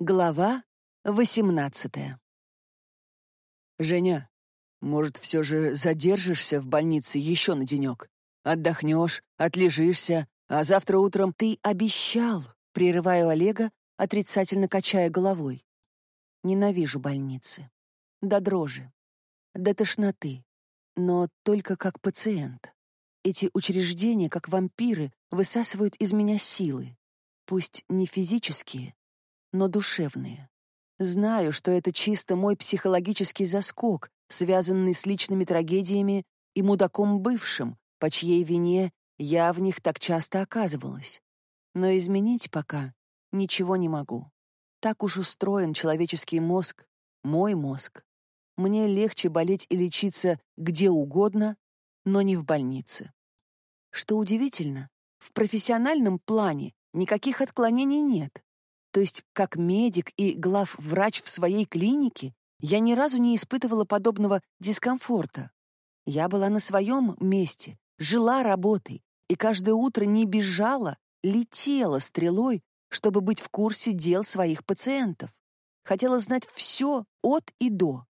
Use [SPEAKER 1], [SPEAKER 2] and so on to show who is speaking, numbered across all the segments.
[SPEAKER 1] Глава восемнадцатая. «Женя, может, все же задержишься в больнице еще на денек? Отдохнешь, отлежишься, а завтра утром ты обещал, прерываю Олега, отрицательно качая головой. Ненавижу больницы. До дрожи. До тошноты. Но только как пациент. Эти учреждения, как вампиры, высасывают из меня силы. Пусть не физические, но душевные. Знаю, что это чисто мой психологический заскок, связанный с личными трагедиями и мудаком бывшим, по чьей вине я в них так часто оказывалась. Но изменить пока ничего не могу. Так уж устроен человеческий мозг, мой мозг. Мне легче болеть и лечиться где угодно, но не в больнице. Что удивительно, в профессиональном плане никаких отклонений нет. То есть, как медик и главврач в своей клинике, я ни разу не испытывала подобного дискомфорта. Я была на своем месте, жила работой, и каждое утро не бежала, летела стрелой, чтобы быть в курсе дел своих пациентов. Хотела знать все от и до.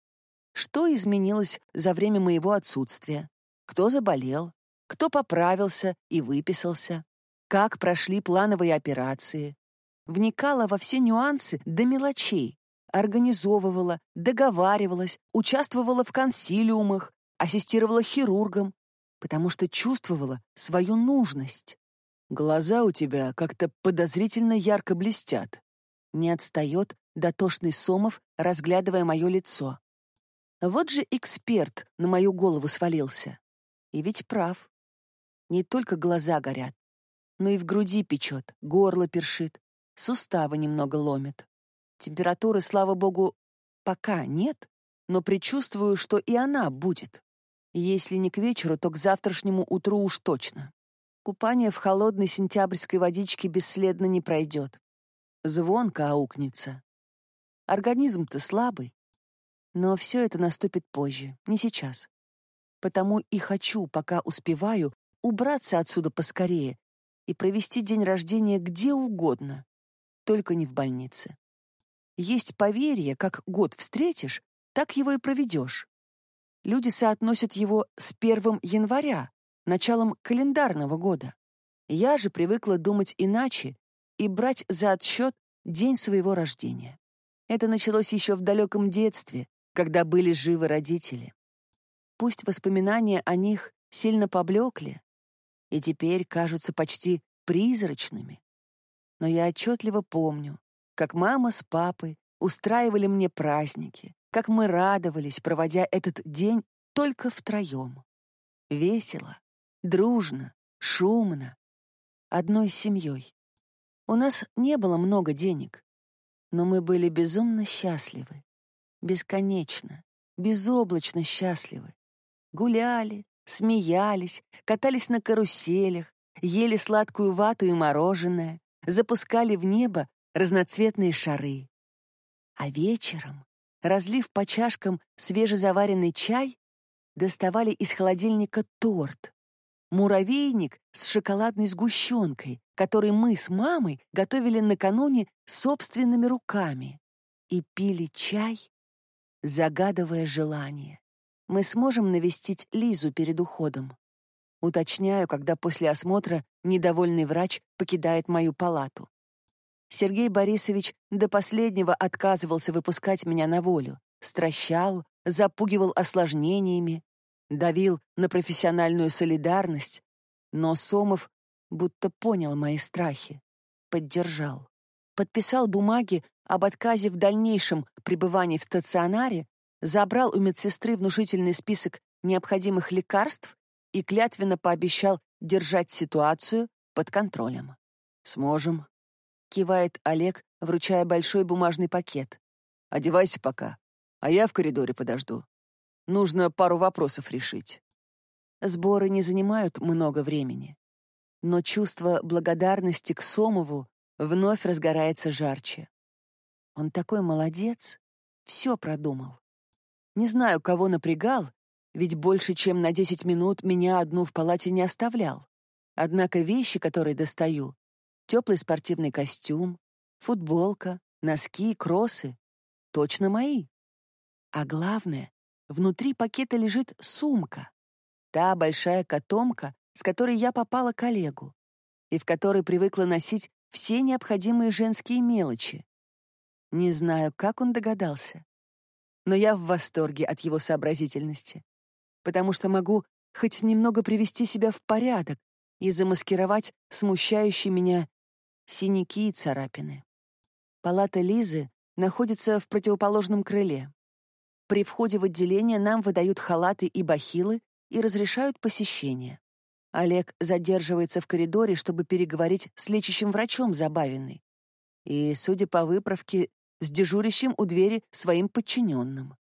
[SPEAKER 1] Что изменилось за время моего отсутствия? Кто заболел? Кто поправился и выписался? Как прошли плановые операции? Вникала во все нюансы до мелочей, организовывала, договаривалась, участвовала в консилиумах, ассистировала хирургам, потому что чувствовала свою нужность. Глаза у тебя как-то подозрительно ярко блестят. Не отстает дотошный Сомов, разглядывая мое лицо. Вот же эксперт на мою голову свалился. И ведь прав. Не только глаза горят, но и в груди печет, горло першит, суставы немного ломит. Температуры, слава богу, пока нет, но предчувствую, что и она будет. Если не к вечеру, то к завтрашнему утру уж точно. Купание в холодной сентябрьской водичке бесследно не пройдет. Звонко аукнется. Организм-то слабый. Но все это наступит позже, не сейчас. Потому и хочу, пока успеваю, убраться отсюда поскорее и провести день рождения где угодно, только не в больнице. Есть поверье, как год встретишь, так его и проведешь. Люди соотносят его с 1 января, началом календарного года. Я же привыкла думать иначе и брать за отсчет день своего рождения. Это началось еще в далеком детстве, когда были живы родители. Пусть воспоминания о них сильно поблекли и теперь кажутся почти призрачными, но я отчетливо помню, как мама с папой устраивали мне праздники, как мы радовались, проводя этот день только втроем. Весело, дружно, шумно, одной семьей. У нас не было много денег, но мы были безумно счастливы, бесконечно, безоблачно счастливы. Гуляли, смеялись, катались на каруселях, ели сладкую вату и мороженое, запускали в небо разноцветные шары. А вечером, разлив по чашкам свежезаваренный чай, доставали из холодильника торт, муравейник с шоколадной сгущенкой, который мы с мамой готовили накануне собственными руками, и пили чай, загадывая желание. Мы сможем навестить Лизу перед уходом. Уточняю, когда после осмотра недовольный врач покидает мою палату. Сергей Борисович до последнего отказывался выпускать меня на волю, стращал, запугивал осложнениями, давил на профессиональную солидарность, но Сомов будто понял мои страхи, поддержал. Подписал бумаги об отказе в дальнейшем пребывании в стационаре, забрал у медсестры внушительный список необходимых лекарств и клятвенно пообещал держать ситуацию под контролем. «Сможем», — кивает Олег, вручая большой бумажный пакет. «Одевайся пока, а я в коридоре подожду. Нужно пару вопросов решить». Сборы не занимают много времени, но чувство благодарности к Сомову вновь разгорается жарче. Он такой молодец, все продумал. Не знаю, кого напрягал, ведь больше чем на 10 минут меня одну в палате не оставлял. Однако вещи, которые достаю, теплый спортивный костюм, футболка, носки, кроссы — точно мои. А главное, внутри пакета лежит сумка. Та большая котомка, с которой я попала к Олегу, и в которой привыкла носить все необходимые женские мелочи. Не знаю, как он догадался, но я в восторге от его сообразительности, потому что могу хоть немного привести себя в порядок и замаскировать смущающие меня синяки и царапины. Палата Лизы находится в противоположном крыле. При входе в отделение нам выдают халаты и бахилы и разрешают посещение. Олег задерживается в коридоре, чтобы переговорить с лечащим врачом Забавиной. И, судя по выправке, с дежурящим у двери своим подчиненным.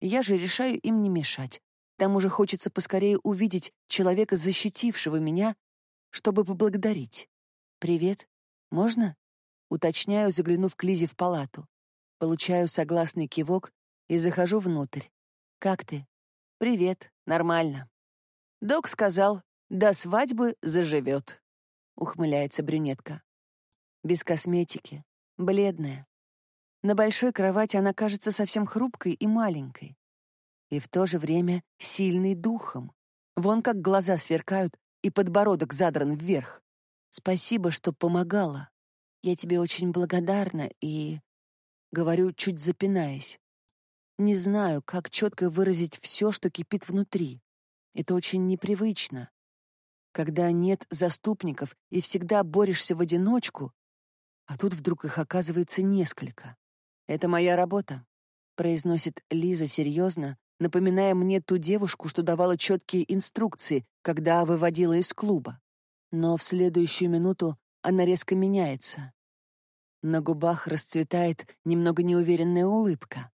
[SPEAKER 1] Я же решаю им не мешать. Тому же хочется поскорее увидеть человека, защитившего меня, чтобы поблагодарить. «Привет. Можно?» Уточняю, заглянув к Лизе в палату. Получаю согласный кивок и захожу внутрь. «Как ты?» «Привет. Нормально». Док сказал, до свадьбы заживет. Ухмыляется брюнетка. Без косметики. Бледная. На большой кровати она кажется совсем хрупкой и маленькой. И в то же время сильной духом. Вон как глаза сверкают и подбородок задран вверх. Спасибо, что помогала. Я тебе очень благодарна и... Говорю, чуть запинаясь. Не знаю, как четко выразить все, что кипит внутри. Это очень непривычно. Когда нет заступников и всегда борешься в одиночку, а тут вдруг их оказывается несколько. «Это моя работа», — произносит Лиза серьезно, напоминая мне ту девушку, что давала четкие инструкции, когда выводила из клуба. Но в следующую минуту она резко меняется. На губах расцветает немного неуверенная улыбка.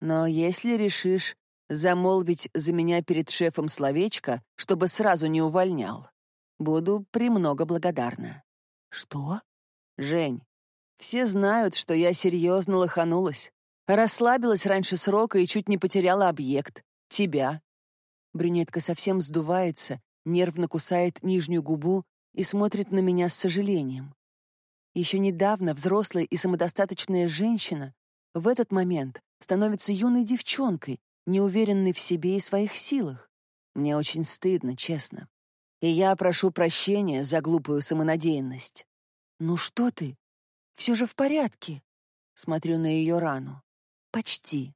[SPEAKER 1] Но если решишь замолвить за меня перед шефом словечко, чтобы сразу не увольнял, буду премного благодарна. Что? Жень, все знают, что я серьезно лоханулась. Расслабилась раньше срока и чуть не потеряла объект. Тебя. Брюнетка совсем сдувается, нервно кусает нижнюю губу и смотрит на меня с сожалением. Еще недавно взрослая и самодостаточная женщина в этот момент становится юной девчонкой, неуверенной в себе и своих силах. Мне очень стыдно, честно. И я прошу прощения за глупую самонадеянность. Ну что ты? Все же в порядке. Смотрю на ее рану. Почти.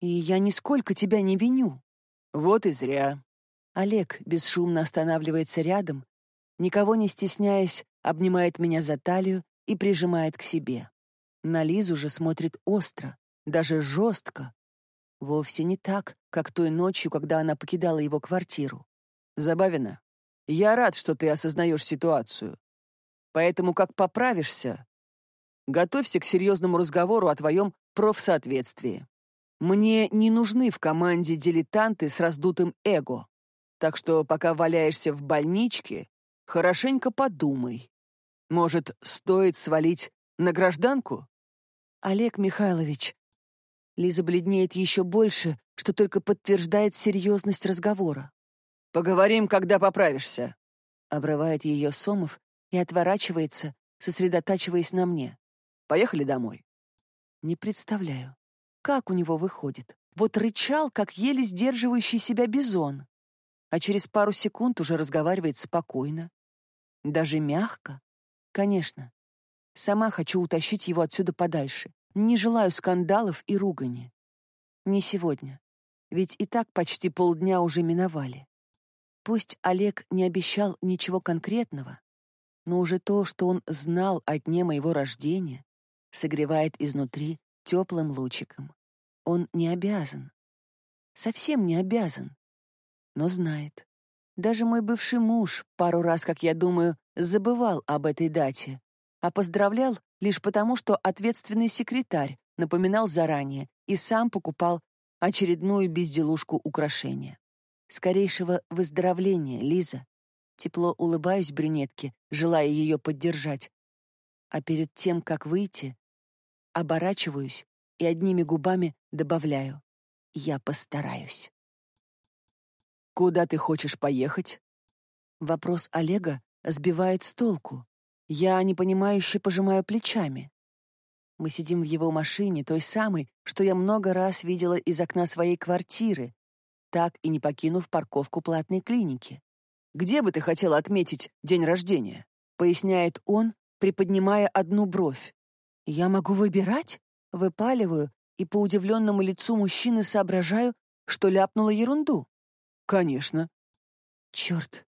[SPEAKER 1] И я нисколько тебя не виню. Вот и зря. Олег бесшумно останавливается рядом, никого не стесняясь, обнимает меня за талию и прижимает к себе. На Лизу же смотрит остро, даже жестко. Вовсе не так, как той ночью, когда она покидала его квартиру. Забавина, я рад, что ты осознаешь ситуацию. Поэтому как поправишься, Готовься к серьезному разговору о твоем профсоответствии. Мне не нужны в команде дилетанты с раздутым эго. Так что пока валяешься в больничке, хорошенько подумай. Может, стоит свалить на гражданку? Олег Михайлович. Лиза бледнеет еще больше, что только подтверждает серьезность разговора. Поговорим, когда поправишься. Обрывает ее Сомов и отворачивается, сосредотачиваясь на мне. Поехали домой. Не представляю, как у него выходит. Вот рычал, как еле сдерживающий себя бизон, а через пару секунд уже разговаривает спокойно. Даже мягко. Конечно. Сама хочу утащить его отсюда подальше. Не желаю скандалов и ругани. Не сегодня. Ведь и так почти полдня уже миновали. Пусть Олег не обещал ничего конкретного, но уже то, что он знал о дне моего рождения, согревает изнутри теплым лучиком. Он не обязан. Совсем не обязан. Но знает. Даже мой бывший муж пару раз, как я думаю, забывал об этой дате, а поздравлял лишь потому, что ответственный секретарь напоминал заранее и сам покупал очередную безделушку украшения. Скорейшего выздоровления, Лиза. Тепло улыбаюсь брюнетке, желая ее поддержать. А перед тем, как выйти, оборачиваюсь и одними губами добавляю «Я постараюсь». «Куда ты хочешь поехать?» Вопрос Олега сбивает с толку. Я непонимающе пожимаю плечами. Мы сидим в его машине, той самой, что я много раз видела из окна своей квартиры, так и не покинув парковку платной клиники. «Где бы ты хотела отметить день рождения?» — поясняет он, приподнимая одну бровь. «Я могу выбирать?» — выпаливаю, и по удивленному лицу мужчины соображаю, что ляпнула ерунду. «Конечно». «Черт».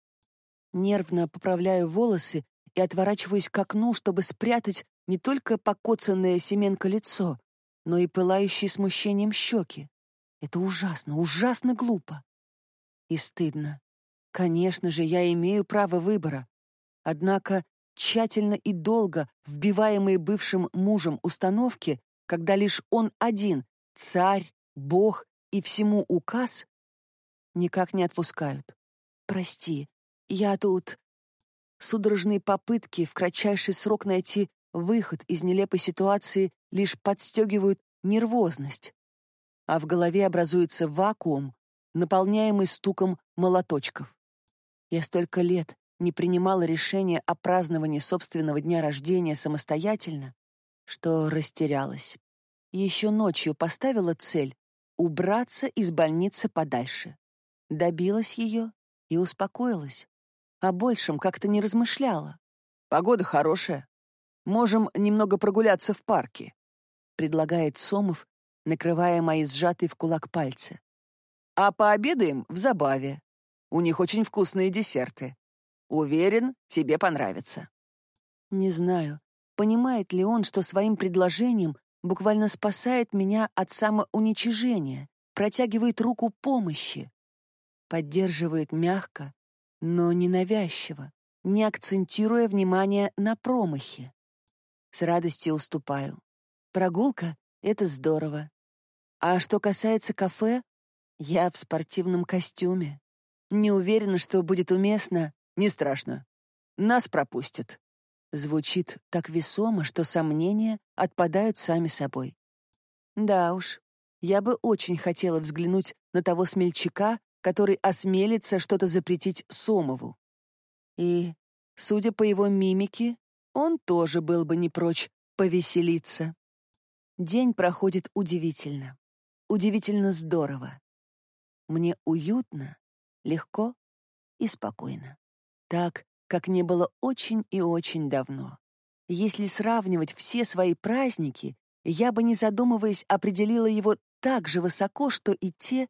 [SPEAKER 1] Нервно поправляю волосы и отворачиваюсь к окну, чтобы спрятать не только покоцанное семенко лицо, но и пылающие смущением щеки. Это ужасно, ужасно глупо. И стыдно. Конечно же, я имею право выбора. Однако тщательно и долго вбиваемые бывшим мужем установки, когда лишь он один, царь, бог и всему указ, никак не отпускают. Прости, я тут... Судорожные попытки в кратчайший срок найти выход из нелепой ситуации лишь подстегивают нервозность а в голове образуется вакуум, наполняемый стуком молоточков. Я столько лет не принимала решения о праздновании собственного дня рождения самостоятельно, что растерялась. Еще ночью поставила цель убраться из больницы подальше. Добилась ее и успокоилась. О большем как-то не размышляла. Погода хорошая. Можем немного прогуляться в парке, предлагает Сомов, накрывая мои сжатые в кулак пальцы. «А пообедаем в забаве. У них очень вкусные десерты. Уверен, тебе понравится». Не знаю, понимает ли он, что своим предложением буквально спасает меня от самоуничижения, протягивает руку помощи, поддерживает мягко, но ненавязчиво, не акцентируя внимание на промахе. С радостью уступаю. Прогулка это здорово. А что касается кафе, я в спортивном костюме. Не уверена, что будет уместно. Не страшно. Нас пропустят. Звучит так весомо, что сомнения отпадают сами собой. Да уж, я бы очень хотела взглянуть на того смельчака, который осмелится что-то запретить Сомову. И, судя по его мимике, он тоже был бы не прочь повеселиться. День проходит удивительно. Удивительно здорово. Мне уютно, легко и спокойно. Так, как не было очень и очень давно. Если сравнивать все свои праздники, я бы, не задумываясь, определила его так же высоко, что и те,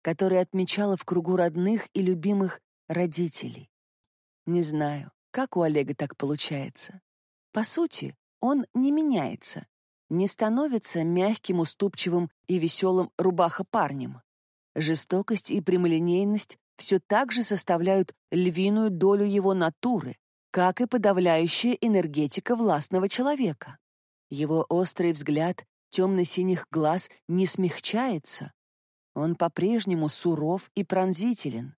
[SPEAKER 1] которые отмечала в кругу родных и любимых родителей. Не знаю, как у Олега так получается. По сути, он не меняется, не становится мягким, уступчивым и веселым рубаха-парнем. Жестокость и прямолинейность все так же составляют львиную долю его натуры, как и подавляющая энергетика властного человека. Его острый взгляд темно-синих глаз не смягчается. Он по-прежнему суров и пронзителен,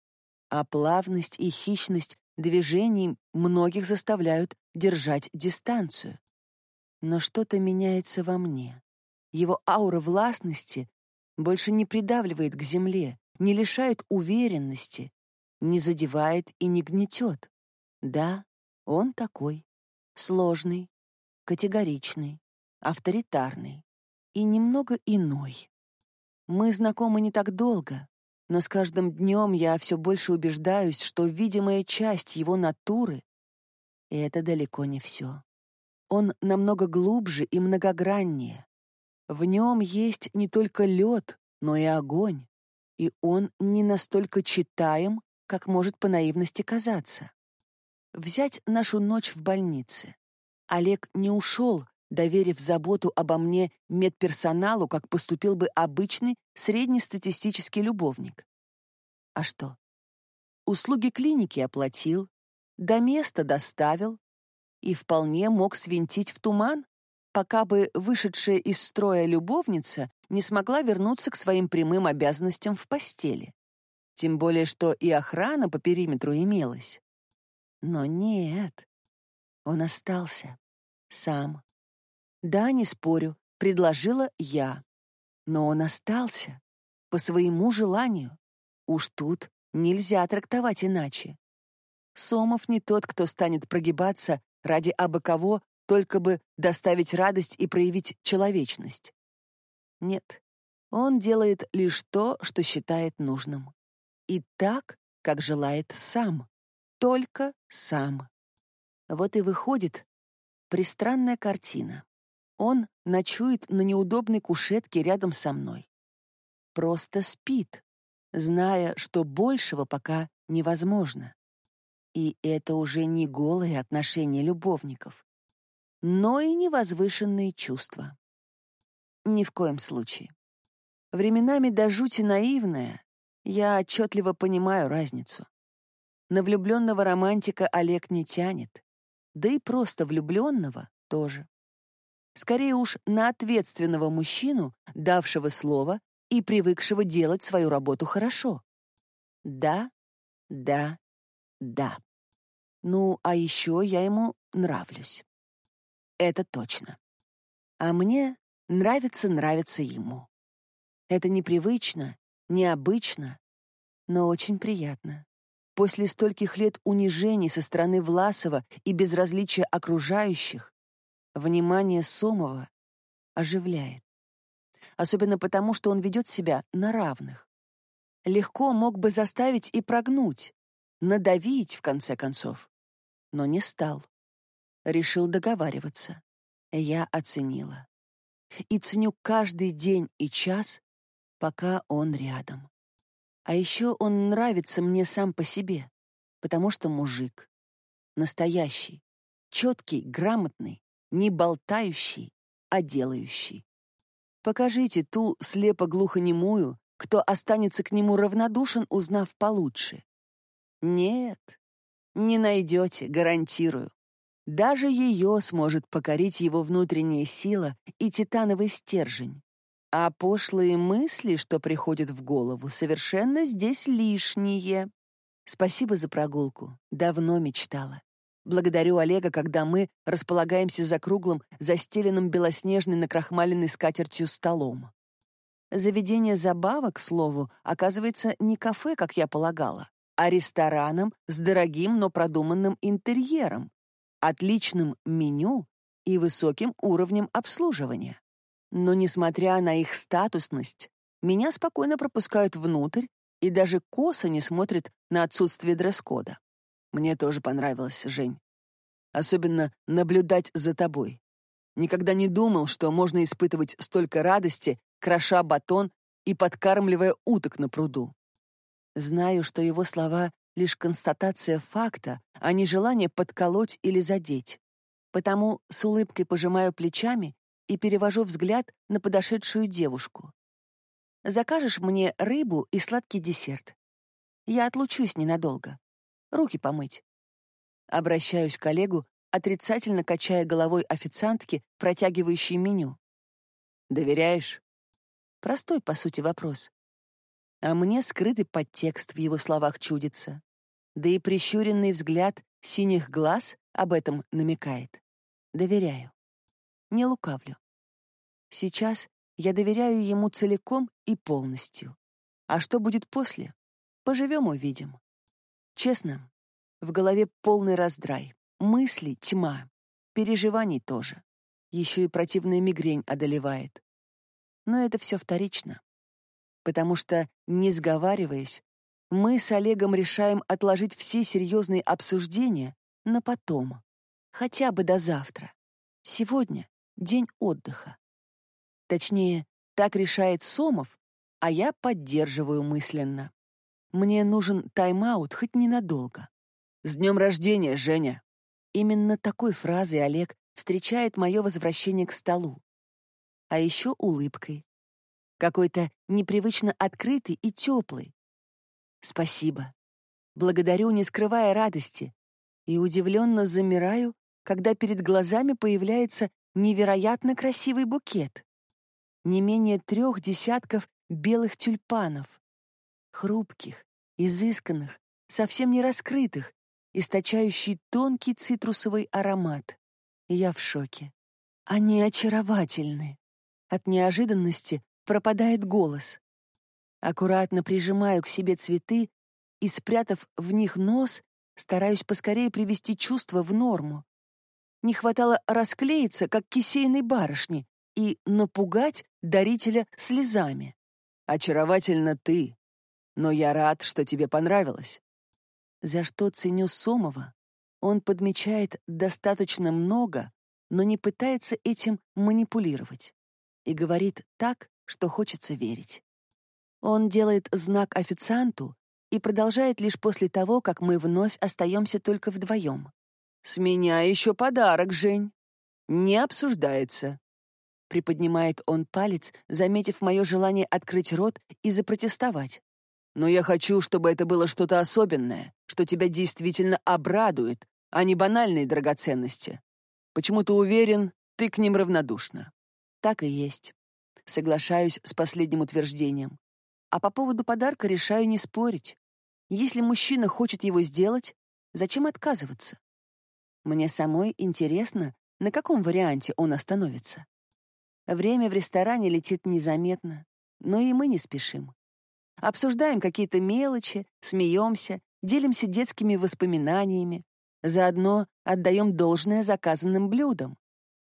[SPEAKER 1] а плавность и хищность движений многих заставляют держать дистанцию. Но что-то меняется во мне. Его аура властности больше не придавливает к земле, не лишает уверенности, не задевает и не гнетет. Да, он такой. Сложный, категоричный, авторитарный и немного иной. Мы знакомы не так долго, но с каждым днем я все больше убеждаюсь, что видимая часть его натуры — это далеко не все. Он намного глубже и многограннее. В нем есть не только лед, но и огонь. И он не настолько читаем, как может по наивности казаться. Взять нашу ночь в больнице. Олег не ушел, доверив заботу обо мне медперсоналу, как поступил бы обычный среднестатистический любовник. А что? Услуги клиники оплатил, до места доставил, и вполне мог свинтить в туман, пока бы вышедшая из строя любовница не смогла вернуться к своим прямым обязанностям в постели. Тем более, что и охрана по периметру имелась. Но нет, он остался. Сам. Да, не спорю, предложила я. Но он остался. По своему желанию. Уж тут нельзя трактовать иначе. Сомов не тот, кто станет прогибаться ради абы кого, только бы доставить радость и проявить человечность. Нет, он делает лишь то, что считает нужным. И так, как желает сам. Только сам. Вот и выходит пристранная картина. Он ночует на неудобной кушетке рядом со мной. Просто спит, зная, что большего пока невозможно. И это уже не голые отношения любовников, но и невозвышенные чувства. Ни в коем случае. Временами до жути наивная, я отчетливо понимаю разницу. На влюбленного романтика Олег не тянет, да и просто влюбленного тоже. Скорее уж на ответственного мужчину, давшего слово и привыкшего делать свою работу хорошо. Да, да, да. Ну, а еще я ему нравлюсь. Это точно. А мне нравится нравится ему. Это непривычно, необычно, но очень приятно. После стольких лет унижений со стороны Власова и безразличия окружающих, внимание Сомова оживляет. Особенно потому, что он ведет себя на равных. Легко мог бы заставить и прогнуть, надавить, в конце концов. Но не стал. Решил договариваться. Я оценила. И ценю каждый день и час, пока он рядом. А еще он нравится мне сам по себе, потому что мужик. Настоящий, четкий, грамотный, не болтающий, а делающий. Покажите ту слепо-глухонемую, кто останется к нему равнодушен, узнав получше. Нет, не найдете, гарантирую. Даже ее сможет покорить его внутренняя сила и титановый стержень. А пошлые мысли, что приходят в голову, совершенно здесь лишние. Спасибо за прогулку. Давно мечтала. Благодарю Олега, когда мы располагаемся за круглым, застеленным белоснежной накрахмаленной скатертью столом. Заведение забавок, к слову, оказывается не кафе, как я полагала, а рестораном с дорогим, но продуманным интерьером, отличным меню и высоким уровнем обслуживания. Но, несмотря на их статусность, меня спокойно пропускают внутрь и даже косо не смотрят на отсутствие дресс-кода. Мне тоже понравилось, Жень. Особенно наблюдать за тобой. Никогда не думал, что можно испытывать столько радости, кроша батон и подкармливая уток на пруду. Знаю, что его слова — лишь констатация факта, а не желание подколоть или задеть. Потому с улыбкой пожимаю плечами и перевожу взгляд на подошедшую девушку. «Закажешь мне рыбу и сладкий десерт. Я отлучусь ненадолго. Руки помыть». Обращаюсь к коллегу, отрицательно качая головой официантки, протягивающей меню. «Доверяешь?» Простой, по сути, вопрос. А мне скрытый подтекст в его словах чудится. Да и прищуренный взгляд синих глаз об этом намекает. Доверяю. Не лукавлю. Сейчас я доверяю ему целиком и полностью. А что будет после? Поживем — увидим. Честно, в голове полный раздрай. Мысли — тьма. Переживаний тоже. Еще и противная мигрень одолевает. Но это все вторично потому что, не сговариваясь, мы с Олегом решаем отложить все серьезные обсуждения на потом, хотя бы до завтра. Сегодня день отдыха. Точнее, так решает Сомов, а я поддерживаю мысленно. Мне нужен тайм-аут хоть ненадолго. «С днем рождения, Женя!» Именно такой фразой Олег встречает мое возвращение к столу. А еще улыбкой, какой-то непривычно открытый и теплый. Спасибо. Благодарю, не скрывая радости, и удивленно замираю, когда перед глазами появляется невероятно красивый букет. Не менее трех десятков белых тюльпанов. Хрупких, изысканных, совсем не раскрытых, источающий тонкий цитрусовый аромат. Я в шоке. Они очаровательны. От неожиданности пропадает голос. Аккуратно прижимаю к себе цветы и, спрятав в них нос, стараюсь поскорее привести чувство в норму. не хватало расклеиться, как кисейной барышни, и напугать дарителя слезами.
[SPEAKER 2] Очаровательно ты, но я рад, что тебе понравилось.
[SPEAKER 1] За что ценю Сомова, он подмечает достаточно много, но не пытается этим манипулировать. И говорит так, что хочется верить. Он делает знак официанту и продолжает лишь после того, как мы вновь остаемся только вдвоем.
[SPEAKER 2] «С меня еще подарок, Жень. Не обсуждается».
[SPEAKER 1] Приподнимает он палец, заметив мое желание открыть рот и запротестовать.
[SPEAKER 2] «Но я хочу, чтобы это было что-то особенное, что тебя действительно обрадует, а не банальные драгоценности. Почему ты уверен, ты к ним равнодушна?»
[SPEAKER 1] Так и есть. Соглашаюсь с последним утверждением. А по поводу подарка решаю не спорить. Если мужчина хочет его сделать, зачем отказываться? Мне самой интересно, на каком варианте он остановится. Время в ресторане летит незаметно, но и мы не спешим. Обсуждаем какие-то мелочи, смеемся, делимся детскими воспоминаниями, заодно отдаем должное заказанным блюдам.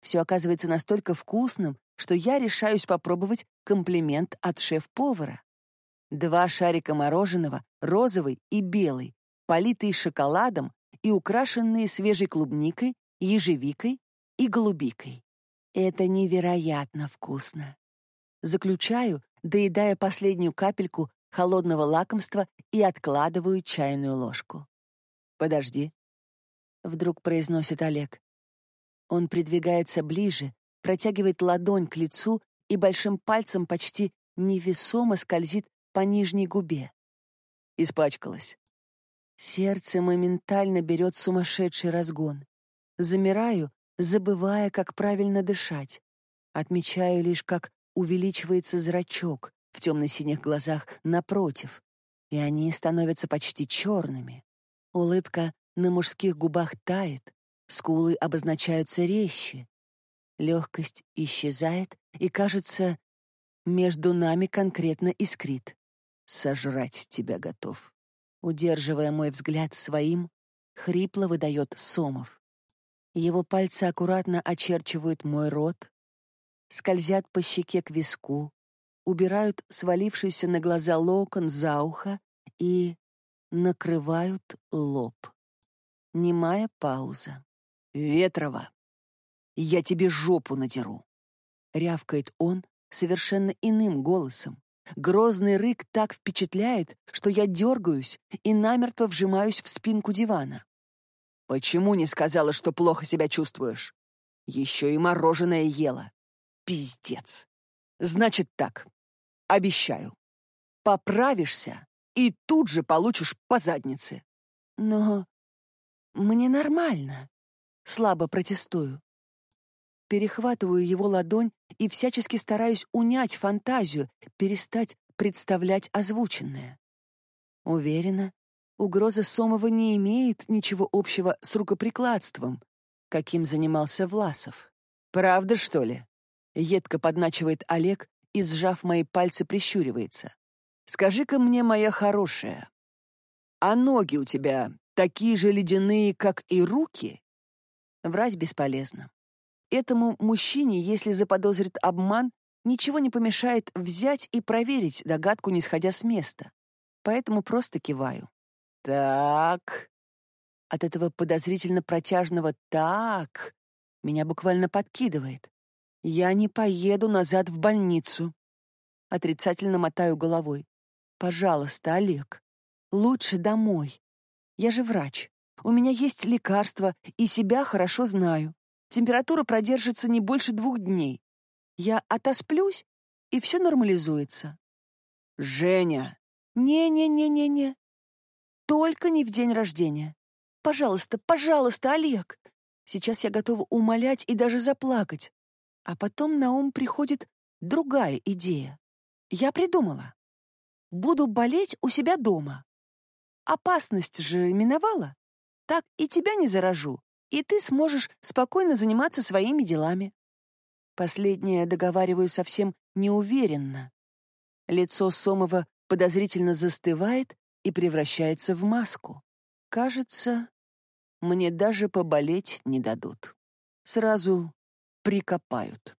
[SPEAKER 1] Все оказывается настолько вкусным, что я решаюсь попробовать комплимент от шеф-повара. Два шарика мороженого, розовый и белый, политые шоколадом и украшенные свежей клубникой, ежевикой и голубикой. Это невероятно вкусно. Заключаю, доедая последнюю капельку холодного лакомства и откладываю чайную ложку.
[SPEAKER 2] «Подожди», —
[SPEAKER 1] вдруг произносит Олег. Он придвигается ближе, протягивает ладонь к лицу и большим пальцем почти невесомо скользит по нижней губе.
[SPEAKER 2] Испачкалась.
[SPEAKER 1] Сердце моментально берет сумасшедший разгон. Замираю, забывая, как правильно дышать. Отмечаю лишь, как увеличивается зрачок в темно-синих глазах напротив, и они становятся почти черными. Улыбка на мужских губах тает, скулы обозначаются резче. Легкость исчезает, и, кажется, между нами конкретно искрит.
[SPEAKER 2] Сожрать тебя готов.
[SPEAKER 1] Удерживая мой взгляд своим, хрипло выдает Сомов. Его пальцы аккуратно очерчивают мой рот, скользят по щеке к виску, убирают свалившийся на глаза локон за ухо и накрывают лоб. Немая пауза.
[SPEAKER 2] «Ветрова, я тебе жопу надеру!»
[SPEAKER 1] — рявкает он совершенно иным голосом, Грозный рык так впечатляет, что я дергаюсь и намертво вжимаюсь в спинку дивана.
[SPEAKER 2] «Почему не сказала, что плохо себя чувствуешь? Еще и мороженое ела. Пиздец. Значит так, обещаю. Поправишься и тут же получишь по заднице».
[SPEAKER 1] «Но мне нормально», — слабо протестую перехватываю его ладонь и всячески стараюсь унять фантазию, перестать представлять озвученное. Уверена, угроза Сомова не имеет ничего общего с рукоприкладством, каким занимался Власов.
[SPEAKER 2] «Правда, что ли?»
[SPEAKER 1] — едко подначивает Олег и, сжав мои пальцы, прищуривается.
[SPEAKER 2] «Скажи-ка мне, моя хорошая, а ноги у тебя такие же ледяные, как и руки?»
[SPEAKER 1] Врать бесполезно. Этому мужчине, если заподозрит обман, ничего не помешает взять и проверить догадку, не сходя с места. Поэтому просто киваю.
[SPEAKER 2] «Так...»
[SPEAKER 1] От этого подозрительно протяжного «так» меня буквально подкидывает. Я не поеду назад в больницу. Отрицательно мотаю головой. Пожалуйста, Олег, лучше домой. Я же врач. У меня есть лекарства, и себя хорошо знаю. Температура продержится не больше двух дней. Я отосплюсь, и все нормализуется.
[SPEAKER 2] Женя!
[SPEAKER 1] Не-не-не-не-не. Только не в день рождения. Пожалуйста, пожалуйста, Олег. Сейчас я готова умолять и даже заплакать. А потом на ум приходит другая идея. Я придумала. Буду болеть у себя дома. Опасность же миновала. Так и тебя не заражу, и ты сможешь спокойно заниматься своими делами. Последнее договариваю совсем неуверенно. Лицо Сомова подозрительно застывает и превращается в маску. Кажется, мне даже поболеть не дадут. сразу прикопают.